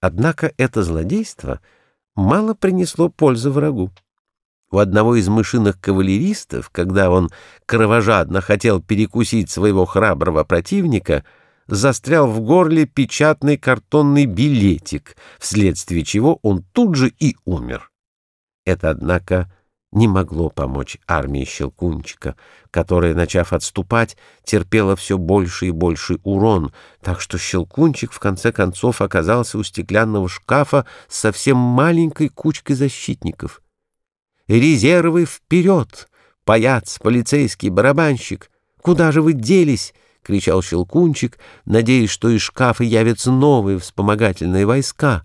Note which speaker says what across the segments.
Speaker 1: Однако это злодейство мало принесло пользы врагу. У одного из мышиных кавалеристов, когда он кровожадно хотел перекусить своего храброго противника, застрял в горле печатный картонный билетик, вследствие чего он тут же и умер. Это, однако, не могло помочь армии Щелкунчика, которая, начав отступать, терпела все больше и больше урон, так что Щелкунчик в конце концов оказался у стеклянного шкафа с совсем маленькой кучкой защитников. «Резервы вперед! Паяц, полицейский, барабанщик! Куда же вы делись?» — кричал Щелкунчик, надеясь, что из шкафа явятся новые вспомогательные войска.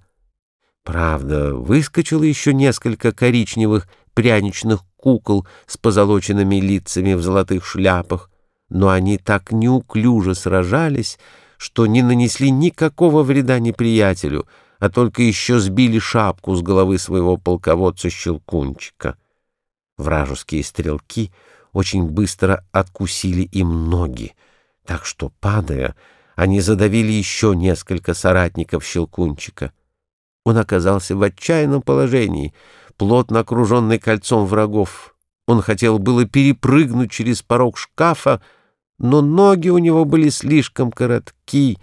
Speaker 1: Правда, выскочило еще несколько коричневых пряничных кукол с позолоченными лицами в золотых шляпах, но они так неуклюже сражались, что не нанесли никакого вреда неприятелю, а только еще сбили шапку с головы своего полководца Щелкунчика. Вражеские стрелки очень быстро откусили им ноги, так что, падая, они задавили еще несколько соратников Щелкунчика. Он оказался в отчаянном положении — плотно окруженный кольцом врагов. Он хотел было перепрыгнуть через порог шкафа, но ноги у него были слишком коротки,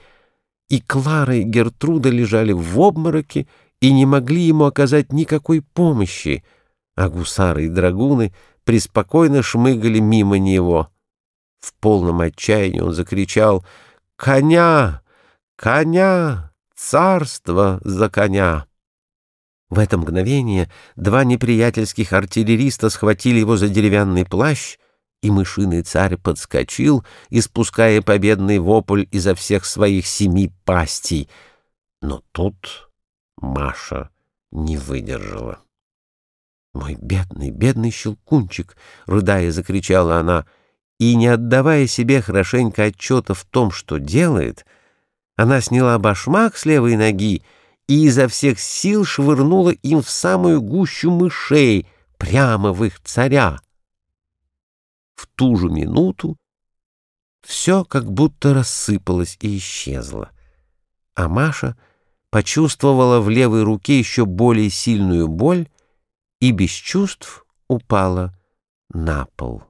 Speaker 1: и Клара и Гертруда лежали в обмороке и не могли ему оказать никакой помощи, а гусары и драгуны преспокойно шмыгали мимо него. В полном отчаянии он закричал «Коня! Коня! Царство за коня!» В это мгновение два неприятельских артиллериста схватили его за деревянный плащ, и мышиный царь подскочил, испуская победный вопль изо всех своих семи пастей. Но тут Маша не выдержала. «Мой бедный, бедный щелкунчик!» — рыдая, закричала она, и, не отдавая себе хорошенько отчета в том, что делает, она сняла башмак с левой ноги и изо всех сил швырнула им в самую гущу мышей, прямо в их царя. В ту же минуту все как будто рассыпалось и исчезло, а Маша почувствовала в левой руке еще более сильную боль и без чувств упала на пол.